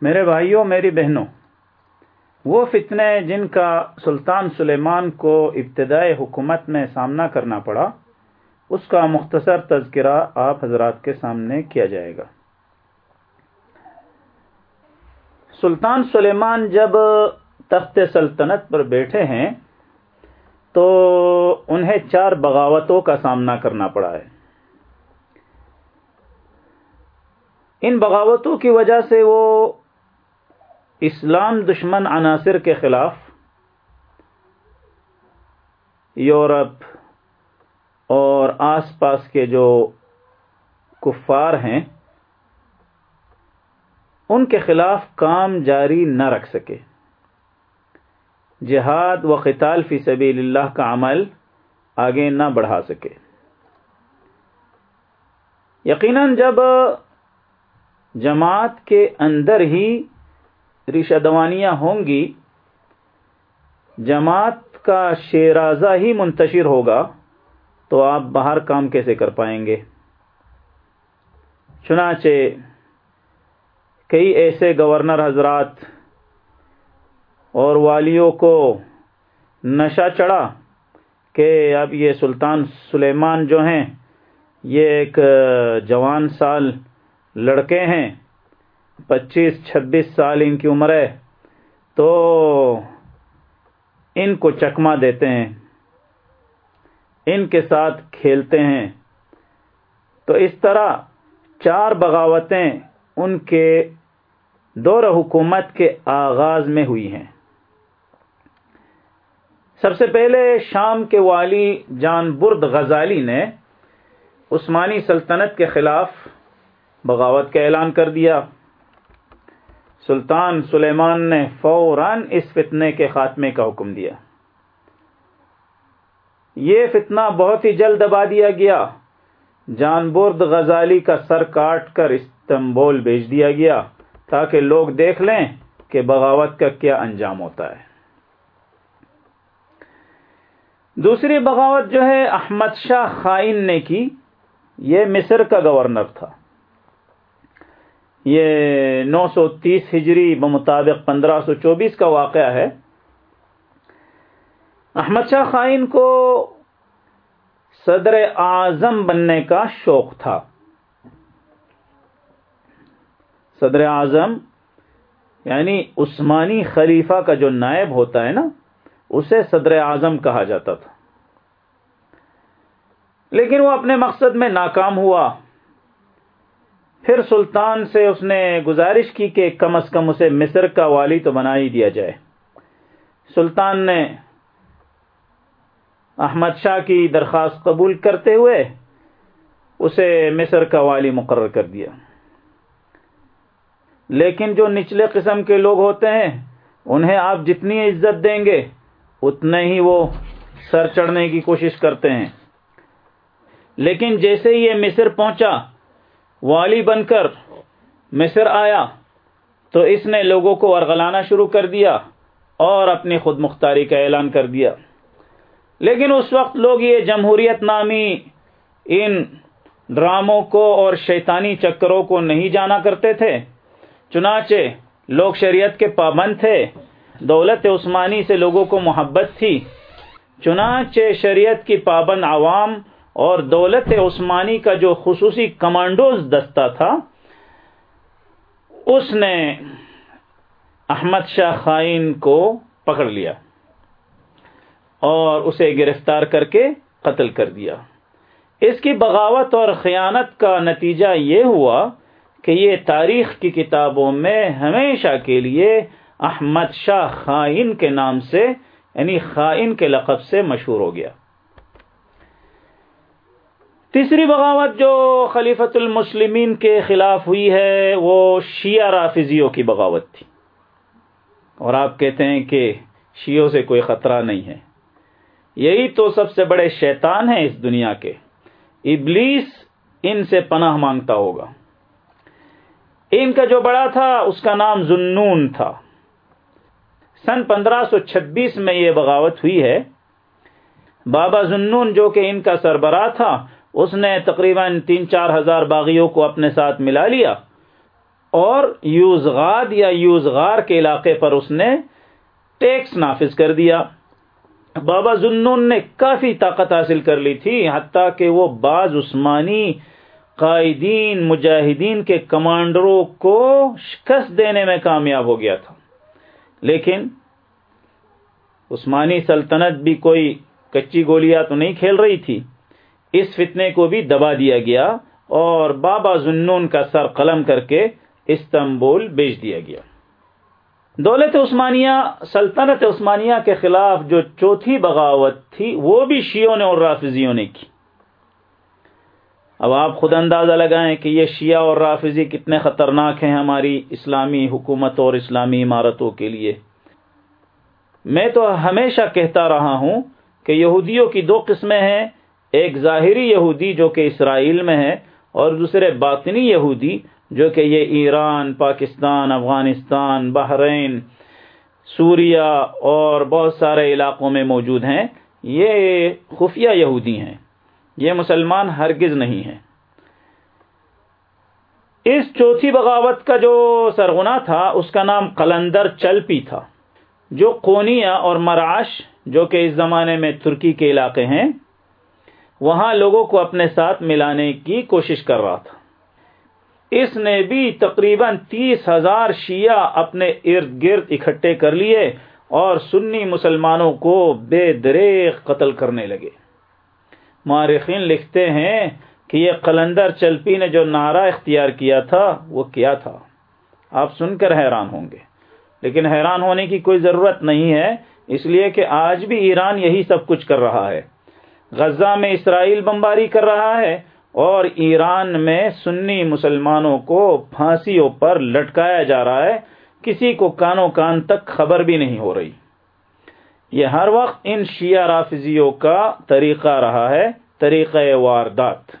میرے بھائیوں، میری بہنوں، وہ فتنے جن کا سلطان سلیمان کو ابتدائی حکومت میں سامنا کرنا پڑا، اس کا مختصر تذکرہ آپ حضرات کے سامنے کیا جائے گا۔ سلطان سلیمان جب تخت سلطنت پر بیٹھے ہیں، تو انہیں چار بغاوتوں کا سامنا کرنا پڑا ہے۔ ان بغاوتوں کی وجہ سے وہ اسلام دشمن عناصر کے خلاف یورپ اور آس پاس کے جو کفار ہیں، ان کے خلاف کام جاری نہ رکھ سکے۔ جہاد و قتال فی سبیل اللہ کا عمل آگے نہ بڑھا سکے۔ یقیناً جب جماعت کے اندر ہی رشہ دوانیاں ہوں گی، جماعت کا شیرازہ ہی منتشر ہوگا تو آپ باہر کام کیسے کر پائیں گے؟ چنانچہ کئی ایسے گورنر حضرات اور والیوں کو نشہ چڑھا کہ اب یہ سلطان سلیمان جو ہیں، یہ ایک جوان سال لڑکے ہیں۔ پچیس، چھبیس سال ان کی عمر ہے، تو ان کو چکما دیتے ہیں، ان کے ساتھ کھیلتے ہیں۔ تو اس طرح چار بغاوتیں ان کے دور حکومت کے آغاز میں ہوئی ہیں۔ سب سے پہلے شام کے والی جان برد غزالی نے عثمانی سلطنت کے خلاف بغاوت کا اعلان کر دیا۔ سلطان سلیمان نے فوراً اس فتنے کے خاتمے کا حکم دیا۔ یہ فتنہ بہت ہی جلد دبا دیا گیا۔ جان برد غزالی کا سر کاٹ کر استنبول بھیج دیا گیا تاکہ لوگ دیکھ لیں کہ بغاوت کا کیا انجام ہوتا ہے۔ دوسری بغاوت جو ہے احمد شاہ خائن نے کی، یہ مصر کا گورنر تھا۔ یہ نو سو تیس ہجری بمطابق پندرہ سو چوبیس کا واقعہ ہے۔ احمد شاہ خائن کو صدر اعظم بننے کا شوق تھا۔ صدر اعظم یعنی عثمانی خلیفہ کا جو نائب ہوتا ہے نا، اسے صدر اعظم کہا جاتا تھا۔ لیکن وہ اپنے مقصد میں ناکام ہوا۔ پھر سلطان سے اس نے گزارش کی کہ کم از کم اسے مصر کا والی تو بنا ہی دیا جائے۔ سلطان نے احمد شاہ کی درخواست قبول کرتے ہوئے اسے مصر کا والی مقرر کر دیا۔ لیکن جو نچلے قسم کے لوگ ہوتے ہیں، انہیں آپ جتنی عزت دیں گے، اتنے ہی وہ سر چڑھنے کی کوشش کرتے ہیں۔ لیکن جیسے ہی یہ مصر پہنچا والی بن کر مصر آیا تو اس نے لوگوں کو ارغلانا شروع کر دیا اور اپنی خود مختاری کا اعلان کر دیا۔ لیکن اس وقت لوگ یہ جمہوریت نامی ان ڈراموں کو اور شیطانی چکروں کو نہیں جانا کرتے تھے، چنانچہ لوگ شریعت کے پابند تھے، دولت عثمانی سے لوگوں کو محبت تھی، چنانچہ شریعت کی پابند عوام اور دولت عثمانی کا جو خصوصی کمانڈوز دستہ تھا، اس نے احمد شاہ خائن کو پکڑ لیا اور اسے گرفتار کر کے قتل کر دیا۔ اس کی بغاوت اور خیانت کا نتیجہ یہ ہوا کہ یہ تاریخ کی کتابوں میں ہمیشہ کے لیے احمد شاہ خائن کے نام سے یعنی خائن کے لقب سے مشہور ہو گیا۔ تیسری بغاوت جو خلیفت المسلمین کے خلاف ہوئی ہے، وہ شیعہ رافضیوں کی بغاوت تھی۔ اور آپ کہتے ہیں کہ شیعوں سے کوئی خطرہ نہیں ہے۔ یہی تو سب سے بڑے شیطان ہیں اس دنیا کے۔ ابلیس ان سے پناہ مانگتا ہوگا۔ ان کا جو بڑا تھا، اس کا نام زنون تھا۔ سن پندرہ سو چھبیس میں یہ بغاوت ہوئی ہے۔ بابا زنون جو کہ ان کا سربراہ تھا اس نے تقریباً تین چار ہزار باغیوں کو اپنے ساتھ ملا لیا اور یوزغاد یا یوزغار کے علاقے پر اس نے ٹیکس نافذ کر دیا۔ بابا زنون نے کافی طاقت حاصل کر لی تھی، حتیٰ کہ وہ بعض عثمانی قائدین، مجاہدین کے کمانڈروں کو شکست دینے میں کامیاب ہو گیا تھا۔ لیکن عثمانی سلطنت بھی کوئی کچی گولیاں تو نہیں کھیل رہی تھی۔ اس فتنے کو بھی دبا دیا گیا اور بابا زنون کا سر قلم کر کے استنبول بیچ دیا گیا۔ دولت عثمانیہ، سلطنت عثمانیہ کے خلاف جو چوتھی بغاوت تھی، وہ بھی شیعوں نے اور رافضیوں نے کی۔ اب آپ خود اندازہ لگائیں کہ یہ شیعہ اور رافضی کتنے خطرناک ہیں ہماری اسلامی حکومت اور اسلامی عمارتوں کے لیے۔ میں تو ہمیشہ کہتا رہا ہوں کہ یہودیوں کی دو قسمیں ہیں ایک ظاہری یہودی جو کہ اسرائیل میں ہے اور دوسرے باطنی یہودی جو کہ یہ ایران، پاکستان، افغانستان، بحرین، سوریا اور بہت سارے علاقوں میں موجود ہیں، یہ خفیہ یہودی ہیں۔ یہ مسلمان ہرگز نہیں ہیں۔ اس چوتھی بغاوت کا جو سرغنا تھا، اس کا نام قلندر چلپی تھا، جو کونیا اور مراش جو کہ اس زمانے میں ترکی کے علاقے ہیں وہاں لوگوں کو اپنے ساتھ ملانے کی کوشش کر رہا تھا۔ اس نے بھی تقریباً تیس ہزار شیعہ اپنے ارد گرد اکٹھے کر لیے اور سنی مسلمانوں کو بے دریغ قتل کرنے لگے۔ مارخین لکھتے ہیں کہ یہ قلندر چلپی نے جو نعرہ اختیار کیا تھا، وہ کیا تھا؟ آپ سن کر حیران ہوں گے۔ لیکن حیران ہونے کی کوئی ضرورت نہیں ہے، اس لیے کہ آج بھی ایران یہی سب کچھ کر رہا ہے۔ غزہ میں اسرائیل بمباری کر رہا ہے اور ایران میں سنی مسلمانوں کو پھانسیوں پر لٹکایا جا رہا ہے، کسی کو کانوں کان تک خبر بھی نہیں ہو رہی۔ یہ ہر وقت ان شیعہ رافضیوں کا طریقہ رہا ہے، طریقہ واردات۔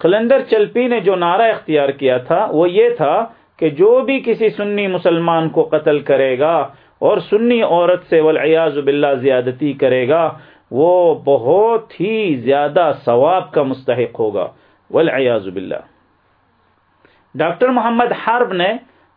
کلندر چلپی نے جو نعرہ اختیار کیا تھا، وہ یہ تھا کہ جو بھی کسی سنی مسلمان کو قتل کرے گا اور سنی عورت سے والعیاذ باللہ زیادتی کرے گا وہ بہت ہی زیادہ ثواب کا مستحق ہوگا، والعیاذ باللہ۔ ڈاکٹر محمد حرب نے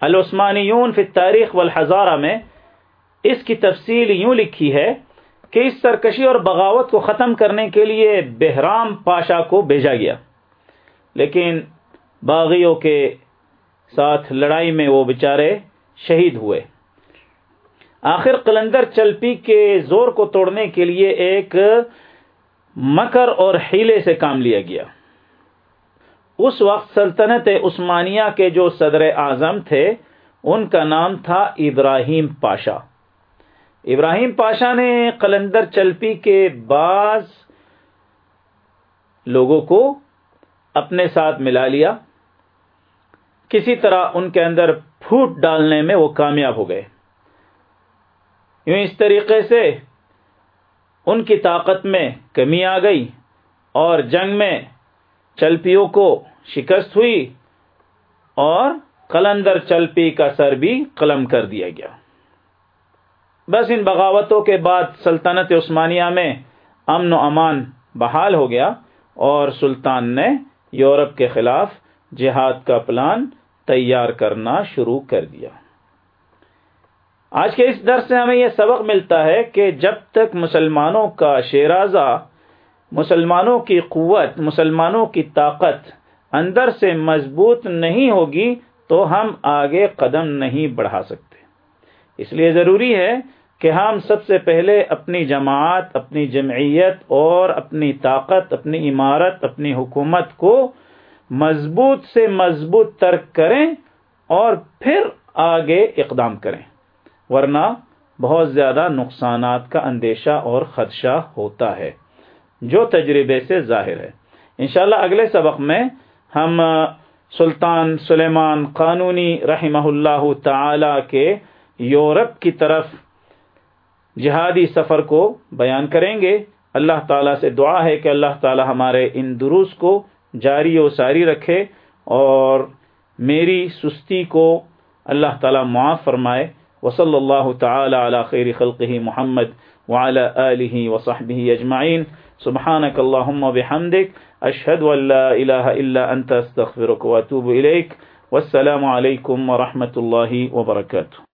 العثمانیون فی تاریخ والحزارہ میں اس کی تفصیل یوں لکھی ہے کہ اس سرکشی اور بغاوت کو ختم کرنے کے لیے بہرام پاشا کو بھیجا گیا۔ لیکن باغیوں کے ساتھ لڑائی میں وہ بچارے شہید ہوئے۔ آخر قلندر چلپی کے زور کو توڑنے کے لیے ایک مکر اور حیلے سے کام لیا گیا۔ اس وقت سلطنت عثمانیہ کے جو صدر اعظم تھے، ان کا نام تھا ابراہیم پاشا۔ ابراہیم پاشا نے قلندر چلپی کے بعض لوگوں کو اپنے ساتھ ملا لیا۔ کسی طرح ان کے اندر پھوٹ ڈالنے میں وہ کامیاب ہو گئے۔ یوں اس طریقے سے ان کی طاقت میں کمی آ گئی اور جنگ میں چلپیوں کو شکست ہوئی اور قلندر چلپی کا سر بھی قلم کر دیا گیا۔ بس ان بغاوتوں کے بعد سلطنت عثمانیہ میں امن و امان بحال ہو گیا اور سلطان نے یورپ کے خلاف جہاد کا پلان تیار کرنا شروع کر دیا۔ آج کے اس در سے ہمیں یہ سبق ملتا ہے کہ جب تک مسلمانوں کا شیرازہ مسلمانوں کی قوت، مسلمانوں کی طاقت اندر سے مضبوط نہیں ہوگی تو ہم آگے قدم نہیں بڑھا سکتے۔ اس لیے ضروری ہے کہ ہم سب سے پہلے اپنی جماعت، اپنی جمعیت اور اپنی طاقت، اپنی عمارت، اپنی حکومت کو مضبوط سے مضبوط ترک کریں اور پھر آگے اقدام کریں۔ ورنہ بہت زیادہ نقصانات کا اندیشہ اور خدشہ ہوتا ہے، جو تجربے سے ظاہر ہے۔ انشاءاللہ اگلے سبق میں ہم سلطان سلیمان قانونی رحمہ اللہ تعالی کے یورپ کی طرف جہادی سفر کو بیان کریں گے۔ اللہ تعالیٰ سے دعا ہے کہ اللہ تعالیٰ ہمارے ان دروس کو جاری و ساری رکھے اور میری سستی کو اللہ تعالیٰ معاف فرمائے۔ وصلی اللہ تعالی علی خیر خلقه محمد وعلى آله وصحبه اجمعین سبحانك اللهم وبحمدك اشهد ان لا اله الا انت استغفرك واتوب اليك والسلام علیکم ورحمۃ اللہ وبرکاتہ